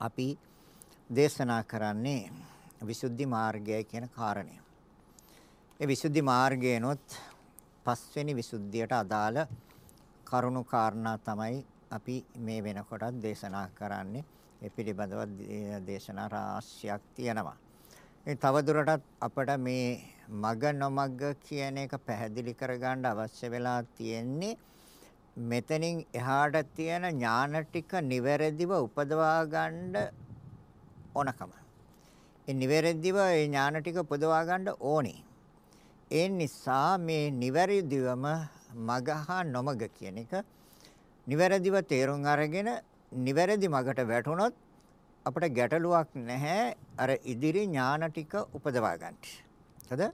අපි දේශනා කරන්නේ විසුද්ධි මාර්ගය කියන කාරණය. ඒ විසුද්ධි මාර්ගයනොත් පස්වෙනි විසුද්ධියට අදාළ කරුණු කාරණා තමයි අපි මේ වෙනකොටත් දේශනා කරන්නේ. ඒ පිළිබඳව දේශනා රාශියක් තියෙනවා. ඒ තවදුරටත් අපට මේ මග නොමග කියන එක පැහැදිලි කරගන්න අවශ්‍ය වෙලා තියෙන්නේ මෙතනින් එහාට තියෙන ඥාන ටික නිවැරදිව උපදවා ගන්න ඕනකම. ඒ නිවැරදිව ඒ ඥාන ටික උපදවා ගන්න ඕනේ. ඒ නිසා මේ නිවැරදිවම මග හා නොමග කියන එක නිවැරදිව තේරුම් අරගෙන නිවැරදි මගට වැටුණොත් අපිට ගැටලුවක් නැහැ අර ඉදිරි ඥාන ටික උපදවා ගන්නට. හරිද?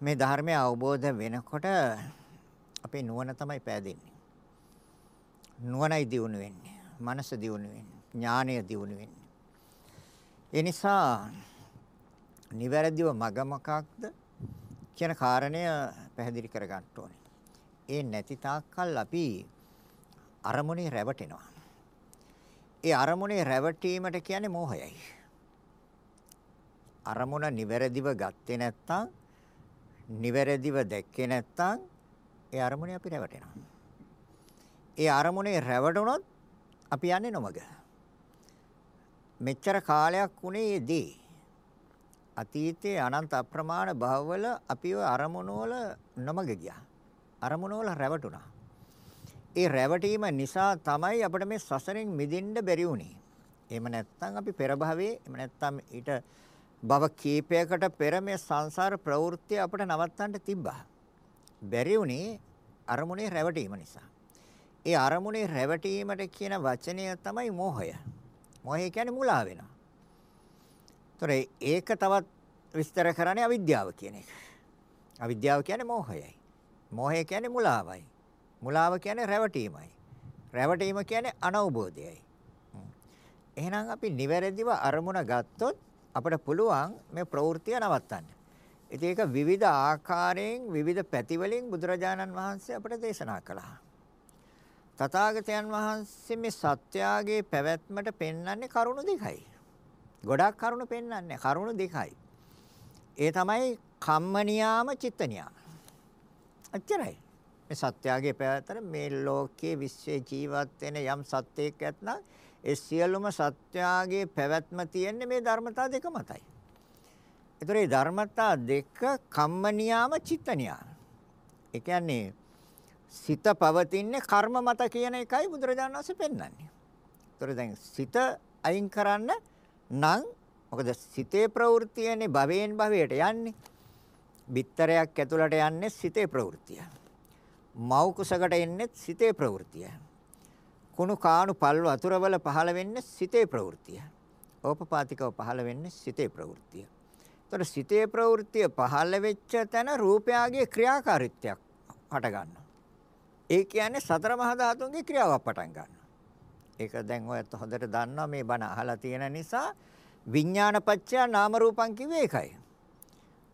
මේ ධර්මය අවබෝධ වෙනකොට අපේ නුවණ තමයි පෑදෙන්නේ. නුවණයි දියුණු වෙන්නේ. මනස දියුණු වෙන්නේ. ඥානය දියුණු වෙන්නේ. ඒ නිසා නිවැරදිව මග මොකක්ද කියන කාරණය පැහැදිලි කර ගන්න ඕනේ. ඒ නැති තාක්කල් අපි අරමුණේ රැවටෙනවා. ඒ අරමුණේ රැවටීමට කියන්නේ මෝහයයි. අරමුණ නිවැරදිව ගත්තේ නැත්නම් නිවැරදිව දැක්කේ නැත්නම් ඒ අරමුණේ අපි රැවටෙනවා. ඒ අරමුණේ රැවටුණොත් අපි යන්නේ නොමග. මෙච්චර කාලයක් උනේදී අතීතයේ අනන්ත අප්‍රමාණ භවවල අපි ඔය අරමුණු වල නොමග ගියා. අරමුණු වල රැවටුණා. ඒ රැවටීම නිසා තමයි අපිට මේ සසරෙන් මිදෙන්න බැරි වුනේ. එහෙම නැත්නම් අපි පෙර භවයේ එහෙම නැත්නම් ඊට භව කීපයකට පෙර මේ සංසාර ප්‍රවෘත්ති අපිට නවත්තන්න තිබ්බා. බැරි වුණේ අරමුණේ රැවටීම නිසා. ඒ අරමුණේ රැවටීමට කියන වචනය තමයි මෝහය. මෝහය කියන්නේ මුලා වෙනවා. ඒතොර ඒක තවත් විස්තර කරන්නේ අවිද්‍යාව කියන එක. අවිද්‍යාව කියන්නේ මෝහයයි. මෝහය කියන්නේ මුලාවයි. මුලාව කියන්නේ රැවටීමයි. රැවටීම කියන්නේ අනවබෝධයයි. එහෙනම් අපි නිවැරදිව අරමුණ ගත්තොත් අපිට පුළුවන් මේ ප්‍රවෘත්තිය නවත්තන්න. ඉතින් ඒක විවිධ ආකාරයෙන් විවිධ පැතිවලින් බුදුරජාණන් වහන්සේ අපට දේශනා කළා. තථාගතයන් වහන්සේ මේ සත්‍යාගේ පැවැත්මට පෙන්වන්නේ කරුණු දෙකයි. ගොඩක් කරුණු පෙන්වන්නේ කරුණු දෙකයි. ඒ තමයි කම්ම නියාම චිත්ත නියාම. අච්චරයි. මේ සත්‍යාගේ පැවැත්මට මේ ලෝකයේ විශ්වයේ ජීවත් වෙන යම් සත්‍යයක් ඇත්නම් ඒ සියලුම සත්‍යාගේ පැවැත්ම තියෙන්නේ මේ ධර්මතා දෙක මතයි. ඒතර මේ ධර්මතා දෙක කම්ම නියාම චිත්ත නියාම. ඒ කියන්නේ සිත පවතින්නේ කර්ම මත කියන එකයි බුදුරජාණන් වහන්සේ පෙන්වන්නේ. ඒතර දැන් සිත අයින් කරන්න නම් මොකද සිතේ ප්‍රවෘත්තියනේ භවයෙන් භවයට යන්නේ. බිත්තරයක් ඇතුළට යන්නේ සිතේ ප්‍රවෘත්තිය. මව් කුසකට එන්නේ සිතේ ප්‍රවෘත්තිය. කුණු කාණු පල්ව වතුරවල පහළ වෙන්නේ සිතේ ප්‍රවෘත්තිය. ඕපපාතිකව පහළ වෙන්නේ සිතේ ප්‍රවෘත්තිය. ඒතර සිතේ ප්‍රවෘත්තිය පහළ වෙච්ච තැන රූපයාගේ ක්‍රියාකාරීත්වයක් හට ගන්නවා. ඒ කියන්නේ සතර මහා ධාතුන්ගේ ක්‍රියාවක් පටන් ගන්නවා. ඒක දැන් ඔයත් හොඳට දන්නවා මේ බණ අහලා තියෙන නිසා විඥානපච්චය නාම රූපං කිව්වේ ඒකයි.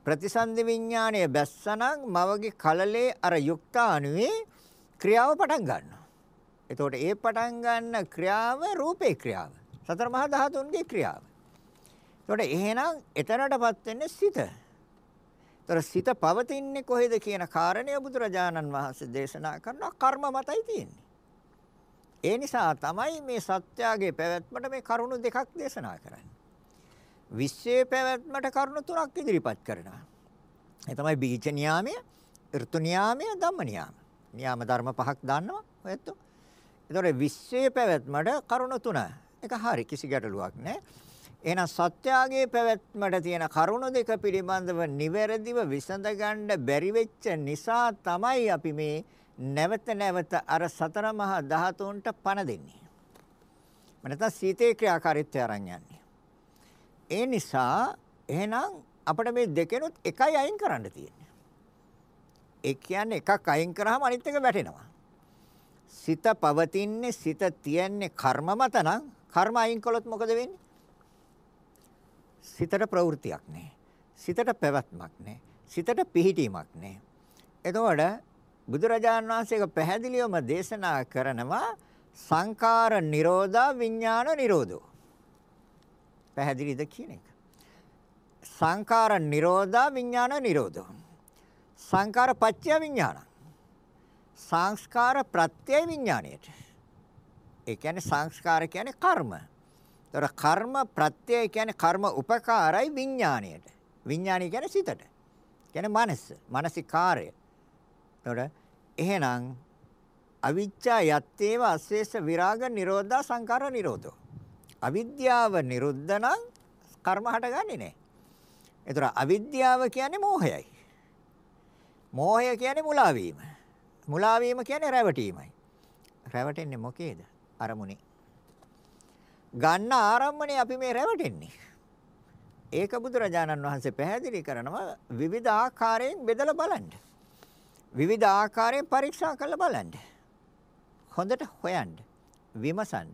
ප්‍රතිසන්දි විඥානය බැස්සනම් මවගේ කලලේ අර යුක්තාණුවේ ක්‍රියාව පටන් ගන්නවා. එතකොට ඒ පටන් ගන්න ක්‍රියාව රූපේ ක්‍රියාව. සතර මහා ධාතුන්ගේ ක්‍රියාව. එතකොට එහෙනම් එතනටපත් වෙන්නේ සිත. ඒතර සිත පවතින්නේ කොහෙද කියන කාරණය බුදුරජාණන් වහන්සේ දේශනා කරනවා කර්ම මතයි තියෙන්නේ. ඒ නිසා තමයි මේ සත්‍යාගේ පැවැත්මට මේ කරුණු දෙකක් දේශනා කරන්නේ. විශ්වයේ පැවැත්මට කරුණු තුනක් ඉදිරිපත් කරනවා. ඒ තමයි බීජ නියාමය, ඍතු නියාමය, ධම්ම නියාම. නියාම ධර්ම පහක් දන්නවා ඔයත්. ඒතකොට විශ්වයේ පැවැත්මට කරුණු තුන. ඒක හරි කිසි ගැටලුවක් නැහැ. එහෙනම් සත්‍යාගේ පැවැත්මට තියෙන කරුණු දෙක පිළිබඳව නිවැරදිව විසඳ ගන්න බැරි වෙච්ච නිසා තමයි අපි මේ නැවත නැවත අර සතර මහා ධාතුන්ට පණ දෙන්නේ. මනත සීතේ ක්‍රියාකාරීත්වය අරන් යන්නේ. ඒ නිසා එහෙනම් අපිට මේ දෙකෙනුත් එකයි අයින් කරන්න තියෙන්නේ. ඒ කියන්නේ එකක් අයින් කරාම අනිත් එක වැටෙනවා. සිත පවතින්නේ සිත තියන්නේ කර්ම මත නම් කර්ම අයින් කළොත් මොකද වෙන්නේ? සිතට ප්‍රවෘතියක් නැහැ. සිතට පැවැත්මක් නැහැ. සිතට පිහිටීමක් නැහැ. එතකොට බුදුරජාණන් වහන්සේක පැහැදිලිවම දේශනා කරනවා සංකාර නිරෝධා විඥාන නිරෝධෝ. පැහැදිලිද කියන එක. සංකාර නිරෝධා විඥාන නිරෝධෝ. සංකාර පත්‍ය විඥාන. සංස්කාර ප්‍රත්‍ය විඥාණයට. ඒ කියන්නේ සංස්කාර කියන්නේ කර්ම. ඒතර කර්ම ප්‍රත්‍ය කියන්නේ කර්ම උපකාරයි විඥාණයට. විඥාණය කියන්නේ සිතට. කියන්නේ මනස, මානසිකාරය. ඒතර එහෙනම් අවිච්ඡා යත්තේව අශේෂ විරාග නිරෝධා සංකාර නිරෝධෝ. අවිද්‍යාව නිරුද්ධ නම් කර්ම හටගන්නේ නැහැ. ඒතර අවිද්‍යාව කියන්නේ මෝහයයි. මෝහය කියන්නේ මුලා වීම. මුලා වීම කියන්නේ රැවටීමයි. රැවටෙන්නේ මොකේද? අරමුණේ. ගන්න ආරම්මනේ අපි මේ රැවටෙන්නේ. ඒක බුදුරජාණන් වහන්සේ පැහැදිලි කරනවා විවිධ ආකාරයෙන් බෙදලා බලන්න. විවිධ ආකාරයෙන් පරීක්ෂා කරලා බලන්න. හොඳට හොයන්න. විමසන්න.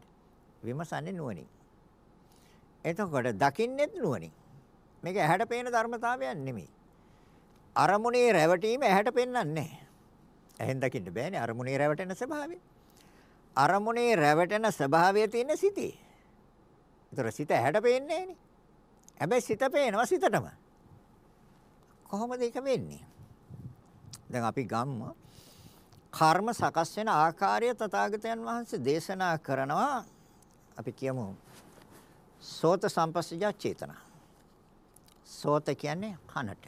විමසන්නේ නුවණින්. එතකොට දකින්නෙත් නුවණින්. මේක ඇහැට පේන ධර්මතාවයක් නෙමෙයි. අරමුණේ රැවටීම ඇහැට පෙන්වන්නේ නැහැ. ඇහෙන් දකින්න බෑනේ අරමුණේ රැවටෙන ස්වභාවය. අරමුණේ රැවටෙන ස්වභාවය තියෙන සිතේ. ඒතර සිත ඇහැට පේන්නේ නැහනේ. හැබැයි සිත පේනවා සිතටම. කොහොමද ඒක වෙන්නේ? දැන් අපි ගම්ම කර්ම සකස් වෙන ආකාරය තථාගතයන් වහන්සේ දේශනා කරනවා අපි කියමු සෝත සම්පස්සජා චේතනා. සෝත කියන්නේ කනට.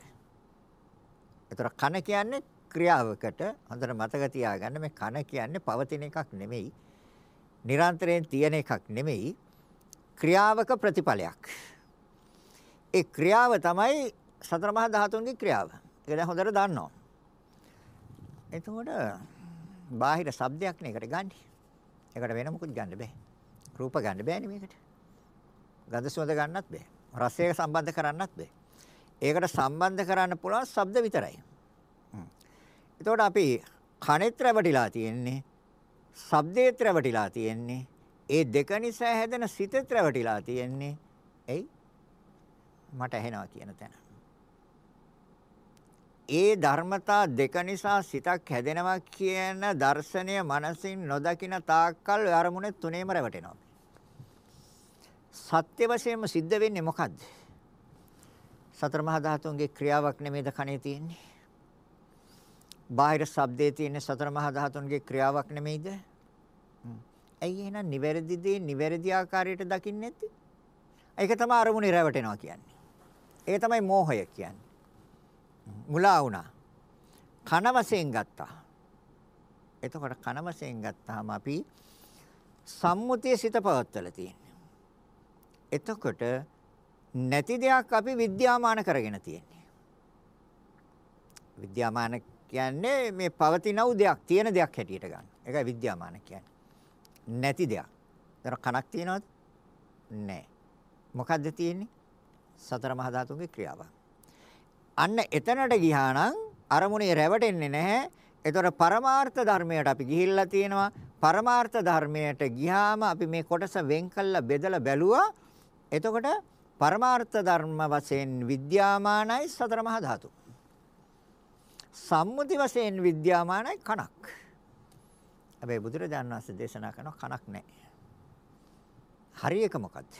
ඒතර කන කියන්නේ ක්‍රියාවකට හොඳට මතක තියාගන්න මේ කන කියන්නේ පවතින එකක් නෙමෙයි. නිරන්තරයෙන් තියෙන එකක් නෙමෙයි. ක්‍රියාවක ප්‍රතිඵලයක්. ඒ ක්‍රියාව තමයි සතර මහා ධාතුන්ගේ ක්‍රියාව. ඒක දැන් හොඳට දන්නවා. එතකොට බාහිර શબ્දයක් නේ එකට ගන්න. ඒකට වෙන මොකුත් ගන්න බෑ. රූප ගන්න බෑනේ මේකට. ගඳ සුවඳ ගන්නත් බෑ. රසය සම්බන්ධ කරන්නත් බෑ. ඒකට සම්බන්ධ කරන්න පුළුවන් ශබ්ද විතරයි. එතකොට අපි කනෙත් රැවටිලා තියෙන්නේ. ශබ්දේත් රැවටිලා තියෙන්නේ. ඒ දෙක නිසා හැදෙන සිතෙත් රැවටිලා තියෙන්නේ. එයි මට ඇහෙනවා කියන තැන. ඒ ධර්මතා දෙක නිසා සිතක් හැදෙනවා කියන දර්ශනය මනසින් නොදකින තාක්කල් අරමුණේ තුනේම රැවටෙනවා. සත්‍ය වශයෙන්ම සිද්ධ වෙන්නේ මොකද්ද? සතර මහා ධාතුන්ගේ ක්‍රියාවක් නෙමෙයිද කනේ තියෙන්නේ? බාහිර ශබ්දයේ තියෙන සතර මහා ධාතුන්ගේ ක්‍රියාවක් නෙමෙයිද? ඇයි එහෙනම් නිවැරදි දේ නිවැරදි ආකාරයට දකින්නේ නැති? ඒක තමයි අරමුණේ රැවටෙනවා කියන්නේ. ඒක තමයි මෝහය කියන්නේ. මුලා වුණා. කන වශයෙන් ගත්තා. එතකොට කන වශයෙන් ගත්තාම අපි සම්මුතිය සිත පවත්වලා තියෙන්නේ. එතකොට නැති දෙයක් අපි විද්‍යාමාන කරගෙන තියෙන්නේ. විද්‍යාමාන කියන්නේ මේ පවතින වූ දෙයක් තියෙන දෙයක් හැටියට ගන්න. ඒකයි විද්‍යාමාන කියන්නේ. නැති දෙයක්. දර කනක් තියනවද? නැහැ. මොකද්ද තියෙන්නේ? සතර මහා ධාතුන්ගේ ක්‍රියාවක්. අන්න එතනට ගියා නම් අරමුණේ රැවටෙන්නේ නැහැ. ඒතර පරමාර්ථ ධර්මයට අපි ගිහිල්ලා තියෙනවා. පරමාර්ථ ධර්මයට ගියාම අපි මේ කොටස වෙන් කළා බෙදලා බැලුවා. එතකොට පරමාර්ථ ධර්ම වශයෙන් විද්‍යාමානයි සතර මහා ධාතු. සම්මුති වශයෙන් විද්‍යාමානයි කණක්. හැබැයි බුදුරජාණන් වහන්සේ දේශනා කරන කණක් නැහැ. හරි එක මොකද්ද?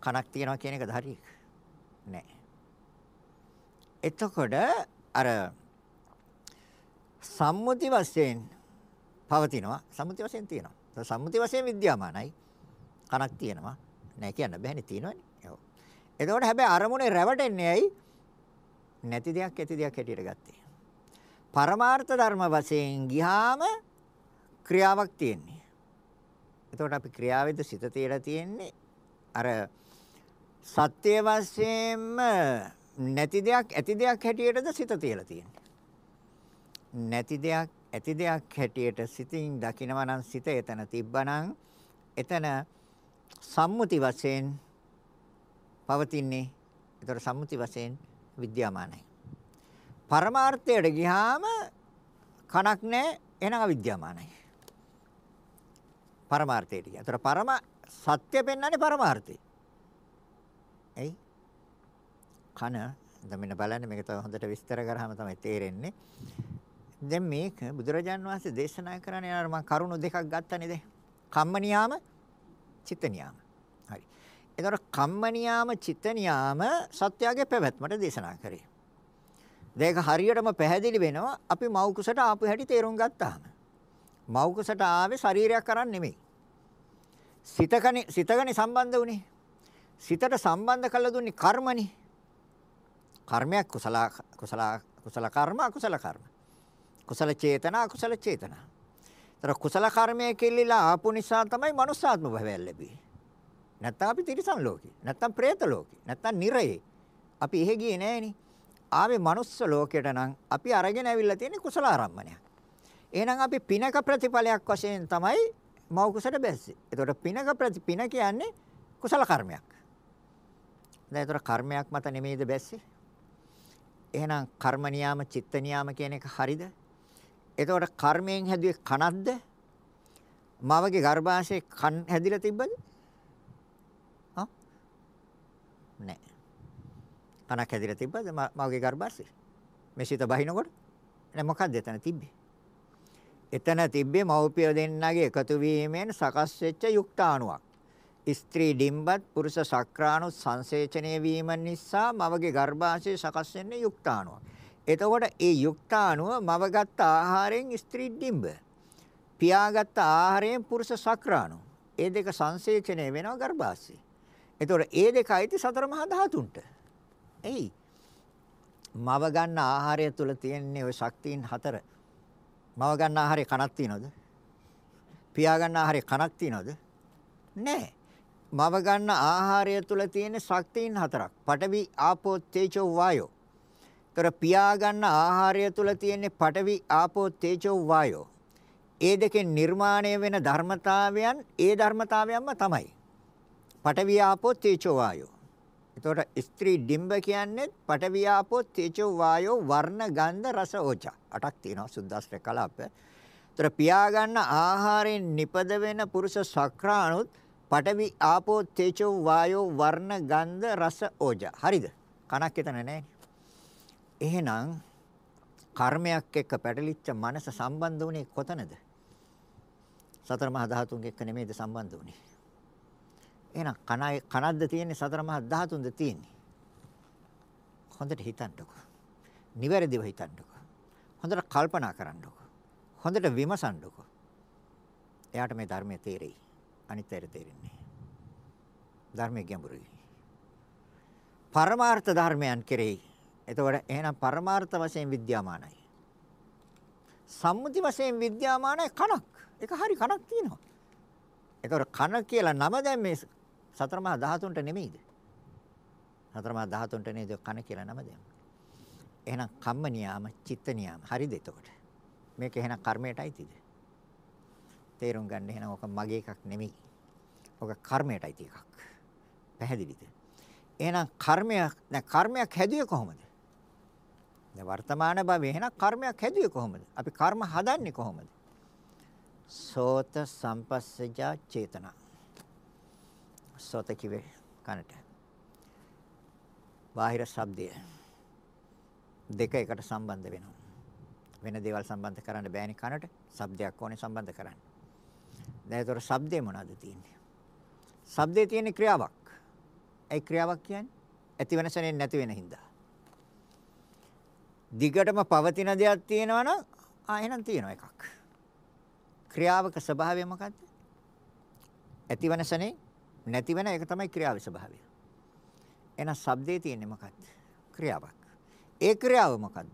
කණක් තියනවා කියන එකද හරි එක? නැහැ. එතකොට අර සම්මුති වශයෙන් පවතිනවා සම්මුති වශයෙන් තියෙනවා සම්මුති වශයෙන් විද්‍යාමානයි කනක් තියෙනවා නෑ කියන්න බෑනේ තියෙනවනේ ඔව් එතකොට හැබැයි අරමුණේ රැවටෙන්නේ ඇයි නැති දෙයක් ඇති දෙයක් හැටියට ගත්තේ පරමාර්ථ ධර්ම වශයෙන් ගියාම ක්‍රියාවක් තියෙන්නේ එතකොට අපි ක්‍රියාවෙද සිත තියලා තියෙන්නේ අර සත්‍ය වශයෙන්ම නැති දෙයක් ඇති දෙයක් හැටියටද සිත තියලා තියෙන්නේ. නැති දෙයක් ඇති දෙයක් හැටියට සිතින් දකිනවා නම් සිත එතන තිබ්බනම් එතන සම්මුති වශයෙන් පවතින්නේ. ඒතර සම්මුති වශයෙන් විද්‍යාමානයි. පරමාර්ථයට ගියාම කණක් නැහැ එහෙනම් අවිද්‍යාමානයි. පරමාර්ථයට ගියා. ඒතර පරම සත්‍ය පෙන්වන්නේ පරමාර්ථය. එයි කන දැන් මෙන්න බලන්න මේක තව හොඳට විස්තර කරාම තමයි තේරෙන්නේ. දැන් මේක බුදුරජාන් වහන්සේ දේශනා කරන්නේ අර මම කරුණු දෙකක් ගත්තනේ දැන්. කම්ම නියාම, චිත්ත නියාම. හරි. එතකොට කම්ම නියාම, චිත්ත නියාම සත්‍යයේ පැවැත්මට දේශනා කරේ. මේක හරියටම පැහැදිලි වෙනවා අපි මව් කුසට ආපු හැටි තේරුම් ගත්තාම. මෞකසට ආවේ ශරීරයක් අරන් නෙමෙයි. සිතකනේ සිතගනේ සම්බන්ධ වුනේ. සිතට සම්බන්ධ කළ දුන්නේ කර්මනේ. කර්මයක් කුසල කුසල කුසල කර්ම අකුසල කර්ම. කුසල චේතනා අකුසල චේතනා. ඒතර කුසල කර්මය කෙල්ලිලා ආපු නිසා තමයි manussාත්ම භවය ලැබෙන්නේ. නැත්තම් අපි තිරිසන් ලෝකේ. නැත්තම් പ്രേත ලෝකේ. නැත්තම් නිරයේ. අපි එහෙ ගියේ නෑනේ. ආවේ manuss ලෝකයට නම් අපි අරගෙන ඇවිල්ලා තියෙන්නේ කුසල ආරම්මණයක්. එහෙනම් අපි පිනක ප්‍රතිඵලයක් වශයෙන් තමයි මව කුසට බැස්සේ. එතකොට පිනක ප්‍රති පින කියන්නේ කුසල කර්මයක්. දැන් එතකොට කර්මයක් මත නෙමෙයිද බැස්සේ? එහෙනම් කර්ම නියාම චිත්ත නියාම කියන එක හරිද? එතකොට කර්මයෙන් හැදුවේ කනක්ද? මවගේ ගර්භාෂයේ කන් හැදිලා තිබ්බද? හා? නෑ. කනක් හැදිලා තිබ්බද මවගේ ගර්භාෂයේ? මේ සිත බහිනකොට? නෑ මොකක්ද එතන තිබ්බේ? එතන තිබ්බේ මව්පිය දෙන්නගේ එකතු වීමෙන් සකස් වෙච්ච යුක්තාණුවක්. ස්ත්‍රී ඩිම්බත් පුරුෂ ශක්‍රාණු සංසේචනය වීම නිසා මවගේ ගර්භාෂයේ සකස් වෙන්නේ යුක්තාණුවක්. එතකොට ඒ යුක්තාණුව මවගත් ආහාරයෙන් ස්ත්‍රී ඩිම්බ. පියාගත් ආහාරයෙන් පුරුෂ ශක්‍රාණු. ඒ දෙක සංසේචනය වෙනවා ගර්භාෂයේ. එතකොට ඒ දෙක අයිති සතර මහා ධාතුන්ට. එයි. මව ගන්න ආහාරය තුල තියෙන ওই ශක්තියින් හතර. මව ගන්න ආහාරේ කනක් තියනවද? පියා ගන්න ආහාරේ කනක් තියනවද? නැහැ. මව ගන්න ආහාරය තුල තියෙන ශක්තියින් හතරක්. පඨවි, ආපෝ, තේජෝ, වායෝ. ତර පියා ගන්න ආහාරය තුල තියෙන පඨවි, ආපෝ, තේජෝ, වායෝ. ඒ දෙකෙන් නිර්මාණය වෙන ධර්මතාවයන් ඒ ධර්මතාවයන්ම තමයි. පඨවි, ආපෝ, තේජෝ, වායෝ. එතකොට ස්ත්‍රී ඩිම්බ කියන්නේ පඨවි, ආපෝ, තේජෝ, වායෝ, වර්ණ, ගන්ධ, රස, ඕජා. අටක් තියෙනවා සුද්දාස්ත්‍ර කලාප. ତර පියා ගන්න ආහාරයෙන් නිපද වෙන පුරුෂ ශක්‍රාණුත් පඨවි ආපෝ තේජෝ වායෝ වර්ණ ගන්ධ රස ඕජා. හරිද? කණක් එතන නැහැ. එහෙනම් කර්මයක් එක්ක පැටලිච්ච මනස සම්බන්ධ වුණේ කොතනද? සතර මහා ධාතුන් එක්ක නෙමෙයිද සම්බන්ධ වුණේ? එහෙනම් කණයි කනක්ද තියෙන්නේ සතර මහා ධාතුන්ද තියෙන්නේ? හොඳට හිතන්නකෝ. නිවැරදිව හිතන්නකෝ. හොඳට කල්පනා කරන්නකෝ. හොඳට විමසන්නකෝ. එයාට මේ ධර්මයේ තේරෙයි. අනිත් අයට තේරෙන්නේ ධර්මයේ ගැඹුරුයි. පරමාර්ථ ධර්මයන් කෙරෙහි. එතකොට එහෙනම් පරමාර්ථ වශයෙන් විද්‍යාමානයි. සම්මුති වශයෙන් විද්‍යාමානයි කණක්. ඒක හරි කණක් තියෙනවා. එතකොට කන කියලා නම දැන් මේ සතර මහා ධාතුන්ට නෙමෙයිද? සතර මහා ධාතුන්ට නේද කන කියලා නම දැන්. එහෙනම් කම්ම නියාම, චිත්ත නියාම. හරිද එතකොට? මේක එහෙනම් කර්මයටයි තියද? තේරුම් ගන්න එහෙනම් ඔක මගේ එකක් නෙමෙයි. ඔක කර්මයටයි තියෙ එකක්. පැහැදිලිද? එහෙනම් කර්මයක් දැන් කර්මයක් හැදුවේ කොහොමද? දැන් වර්තමාන භවයේ එහෙනම් කර්මයක් හැදුවේ කොහොමද? අපි කර්ම හදන්නේ කොහොමද? සෝත සම්පස්සජා චේතනා. සෝත කිවේ කනට. බාහිර ශබ්දය දෙක එකට සම්බන්ධ වෙනවා. වෙන දේවල් සම්බන්ධ කරන්න බෑනේ කනට. ශබ්දයක් ඕනේ සම්බන්ධ කරන්න. දැන් ඒතර ශබ්දේ මොනවද තියෙන්නේ? ශබ්දේ තියෙන ක්‍රියාවක්. ඒ ක්‍රියාවක් කියන්නේ ඇති වෙනසනේ නැති වෙන හින්දා. දිගටම පවතින දෙයක් තියෙනවා නම් ආ එහෙනම් තියෙනවා එකක්. ක්‍රියාවක ස්වභාවය මොකද්ද? ඇති වෙනසනේ නැති වෙන එක තමයි ක්‍රියාවේ ස්වභාවය. එහෙනම් ශබ්දේ තියෙන්නේ මොකද්ද? ක්‍රියාවක්. ඒ ක්‍රියාව මොකද්ද?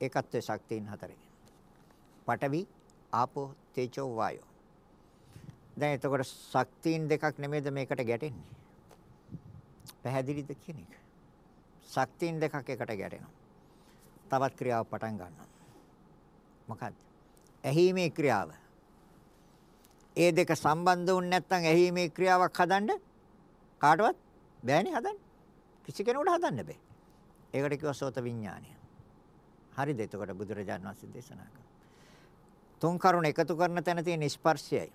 ඒකත්වයේ ශක්තියින් හතරේ. පඨවි, ආපෝ, තේජෝ, වායෝ. දැන් එතකොට ශක්තියින් දෙකක් නෙමෙයිද මේකට ගැටෙන්නේ? පැහැදිලිද කියන එක? ශක්තියින් දෙකක් එකට ගැටෙනවා. තවත් ක්‍රියාවක් පටන් ගන්නවා. මොකද්ද? ඇහිීමේ ක්‍රියාව. ඒ දෙක සම්බන්ධ වුනේ නැත්නම් ඇහිීමේ ක්‍රියාවක් හදන්න කාටවත් බෑනේ හදන්න. කිසි කෙනෙකුට හදන්න බෑ. ඒකට කිව්වා සෝත විඥානය. හරිද? එතකොට බුදුරජාණන් වහන්සේ දේශනා කළා. තුන් කරුණ එකතු කරන තැන තියෙන ස්පර්ශයයි.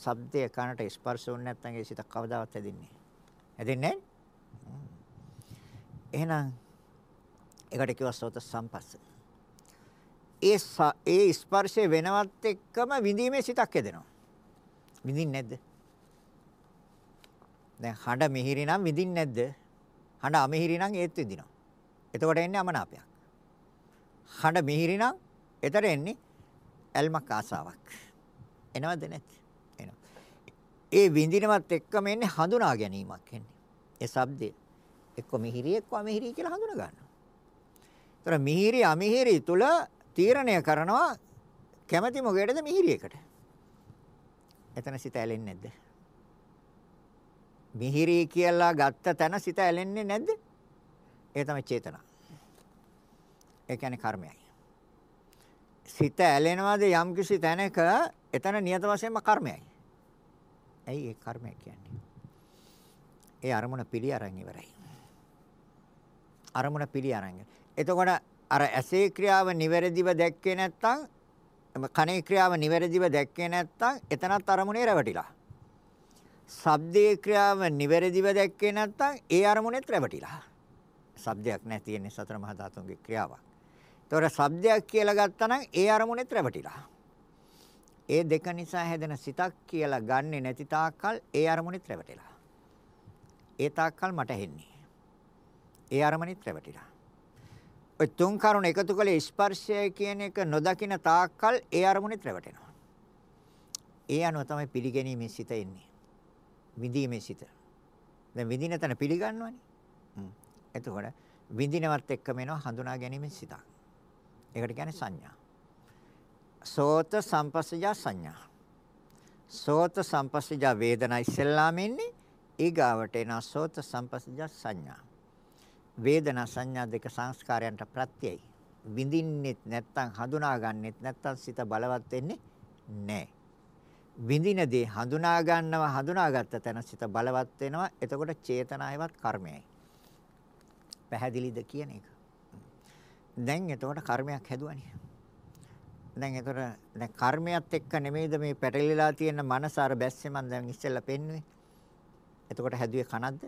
ශබ්දය කනට ස්පර්ශ වුනේ නැත්නම් ඒ සිත කවදාවත් හැදෙන්නේ හැදෙන්නේ එහෙනම් ඒකට කියව සෝත සම්පස්ස. ඒ ඒ ස්පර්ශය වෙනවත් එක්කම විඳීමේ සිතක් එදෙනවා. විඳින්නේ නැද්ද? දැන් හඬ මිහිරි නම් විඳින්නේ නැද්ද? හඬ අමිහිරි නම් ඒත් විඳිනවා. එතකොට එන්නේ අමනාපයක්. හඬ මිහිරි නම් එතර එන්නේ ඇල්මක් ආසාවක්. එනවද නැත්? එනවා. ඒ විඳිනවත් එක්කම එන්නේ හඳුනා ගැනීමක් එන්නේ. ඒ shabdය එක්ක මිහිරි එක්ක අමිහිරි කියලා හඳුනා ගන්නවා. ඒතර මිහිරි අමිහිරි තුල තීරණය කරනවා කැමැති මොකේදද මිහිරියකට. එතන සිත ඇලෙන්නේ නැද්ද? මිහිරි කියලා ගත්ත තැන සිත ඇලෙන්නේ නැද්ද? ඒ තමයි චේතනා. ඒ කියන්නේ කර්මයයි. සිත ඇලෙනවාද යම්කිසි තැනක එතන නියත වශයෙන්ම කර්මයයි. ඇයි ඒ කර්මය කියන්නේ? ඒ අරමුණ පිළි අරන් ඉවරයි. අරමුණ පිළි අරන්. එතකොට අර ඇසේ ක්‍රියාව නිවැරදිව දැක්කේ නැත්නම් කනේ ක්‍රියාව නිවැරදිව දැක්කේ නැත්නම් එතනත් අරමුණේ රැවටිලා. ශබ්දයේ ක්‍රියාව නිවැරදිව දැක්කේ නැත්නම් ඒ අරමුණෙත් රැවටිලා. ශබ්දයක් නැහැ තියෙන්නේ සතර මහා ධාතුන්ගේ ක්‍රියාවක්. ඒතොර ශබ්දයක් කියලා ගත්තා නම් ඒ අරමුණෙත් රැවටිලා. ඒ දෙක නිසා හැදෙන සිතක් කියලා ගන්නෙ නැති තාක්කල් ඒ අරමුණෙත් රැවටිලා. ඒ තාක්කල් මට හෙන්නේ. ඒ අරමුණෙත් රැවටිලා. ඔය තුන් කරුණ එකතු කළේ ස්පර්ශය කියන එක නොදකින තාක්කල් ඒ අරමුණෙත් රැවටෙනවා. ඒ අනුව තමයි පිළිගැනීමේ සිත එන්නේ. විඳීමේ සිත. දැන් විඳින තැන පිළිගන්නවනේ. හ්ම්. එතකොට විඳිනවත් එක්කම එනවා හඳුනා ගැනීමේ සිතක්. ඒකට කියන්නේ සංඥා. සෝත සම්පස්සජා සංඥා. සෝත සම්පස්සජා වේදනා ඉස්සෙල්ලාම එන්නේ ඊගාවට එනවා සෝත සම්පස්සජා සංඥා. වේදනා සංඥා දෙක සංස්කාරයන්ට ප්‍රත්‍යයයි. විඳින්නෙත් නැත්තම් හඳුනාගන්නෙත් නැත්තම් සිත බලවත් වෙන්නේ නැහැ. විඳින දේ හඳුනා ගන්නවා හඳුනාගත්ත තැන සිත බලවත් වෙනවා. එතකොට චේතනාවවත් කර්මයයි. පැහැදිලිද කියන එක. දැන් එතකොට කර්මයක් හැදුවනේ. දැන් එතකොට දැන් කර්මයක් එක්ක නෙමෙයිද මේ පැටලිලා තියෙන මනස අර බැස්සේ මම දැන් ඉස්සෙල්ලා පෙන්නුවේ. එතකොට හැදුවේ කනක්ද?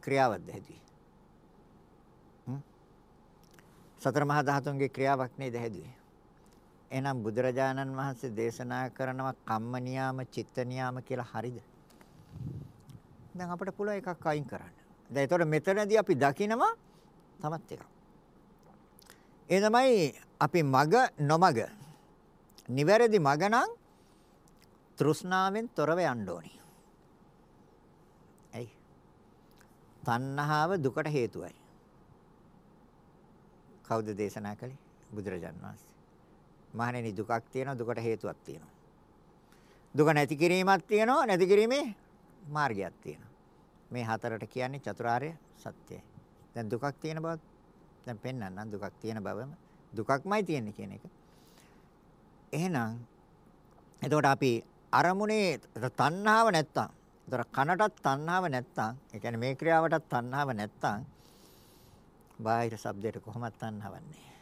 ක්‍රියාවක්ද හැදුවේ? සතර මහා ධාතුන්ගේ ක්‍රියාවක් නේද හැදුවේ. එහෙනම් බුදුරජාණන් වහන්සේ දේශනා කරනවා කම්ම නියාම චිත්ත නියාම කියලා හරිද? දැන් අපිට පුළුවන් එකක් අයින් කරන්න. දැන් ඒතකොට මෙතනදී අපි දකිනවා තමත් එකක්. ඒ තමයි අපි මග නොමග. නිවැරදි මග නම් තෘෂ්ණාවෙන් තොරව යන්න ඕනි. ඇයි? තණ්හාව දුකට හේතුවයි. කවුද දේශනා කළේ? බුදුරජාන් වහන්සේ. මහණෙනි දුකක් තියෙනවා දුකට හේතුවක් තියෙනවා. දුක නැති කිරීමක් තියෙනවා නැති කිරීමේ මාර්ගයක් තියෙනවා. මේ හතරට කියන්නේ චතුරාර්ය සත්‍යයි. දැන් දුකක් තියෙන බව දැන් පෙන්වන්නම් දුකක් තියෙන බවම දුකක්මයි තියෙන්නේ කියන එක. එහෙනම් එතකොට අපි අරමුණේ තණ්හාව නැත්තම් එතකොට කනටත් තණ්හාව නැත්තම් ඒ කියන්නේ මේ ක්‍රියාවටත් තණ්හාව නැත්තම් බාහිර ශබ්දයට කොහොමද තණ්හවන්නේ?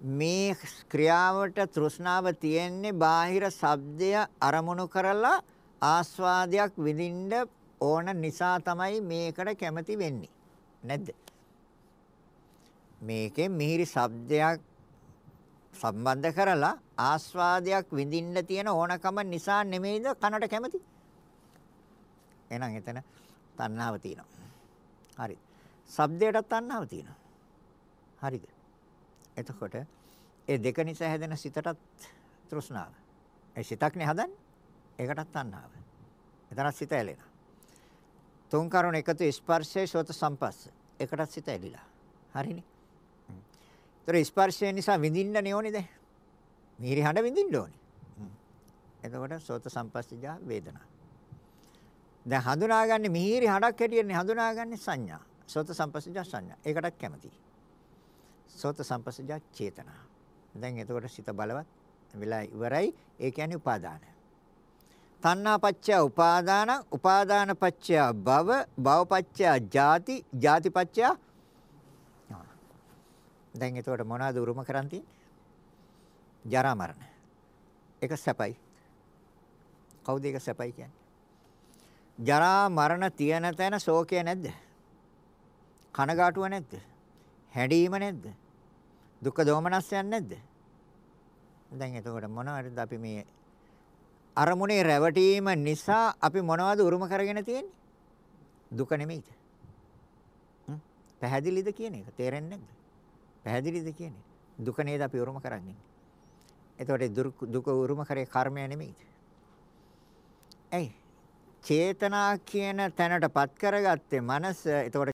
මේ ක්‍රියාවට තෘෂ්ණාව තියෙන්නේ බාහිර ශබ්දය අරමුණු කරලා ආස්වාදයක් විඳින්න ඕන නිසා තමයි මේකට කැමති වෙන්නේ. නැද්ද? මේකෙන් මිහිරි ශබ්දයක් සම්බන්ධ කරලා ආස්වාදයක් විඳින්න තියෙන ඕනකම නිසා නෙමෙයිද කනට කැමති? එහෙනම් එතන තණ්හාව තියෙනවා. හරි. ශබ්දයටත් තණ්හාව තියෙනවා. හරිද? එතකොට ඒ දෙක නිසා හැදෙන සිතටත් තෘෂ්ණාව. ඒ සිතක්නේ හදන්නේ. ඒකටත් තණ්හාව. එතනත් සිත ඇලෙනවා. තුන් කරුණ එකතු ස්පර්ශයේ සෝත සම්පස්ස. ඒකටත් සිත ඇලිලා. හරිනේ. ඒතර ස්පර්ශය නිසා විඳින්න ඕනේ දැන්. මිහිරි හඬ විඳින්න ඕනේ. එතකොට සෝත සම්පස්සජා වේදනා. දැන් හඳුනාගන්නේ මිහිරි හඬක් හැටියනේ හඳුනාගන්නේ සංඥා. සෝත සම්පස්සජා සංඥා. ඒකටත් කැමතියි. සෝත සම්පස්සජා චේතනා. දැන් එතකොට සිත බලවත් වෙලා ඉවරයි. ඒ කියන්නේ උපාදාන. තණ්හා පච්චය උපාදාන, උපාදාන පච්චය භව, භව පච්චය ජාති, ජාති පච්චය දැන් එතකොට මොනවද උරුම කරන් තියෙන්නේ? ජරා මරණ. ඒක සැපයි. කවුද ඒක සැපයි කියන්නේ? ජරා මරණ තියෙන තැන ශෝකය නැද්ද? කනගාටුව නැද්ද? හැඬීම නැද්ද? දුක්ඛ දෝමනස්යන් නැද්ද? දැන් එතකොට මොනවද අපි මේ අරමුණේ රැවටීම නිසා අපි මොනවද උරුම කරගෙන තියෙන්නේ? දුක නෙමෙයිද? පැහැදිලිද කියන එක තේරෙන්නේ නැද්ද? පැහැදිලිද කියන්නේ? දුක නේද අපි උරුම කරන්නේ. එතකොට දුක උරුම කරේ කර්මය නෙමෙයිද? ඇයි? චේතනා කියන තැනටපත් කරගත්තේ මනස. එතකොට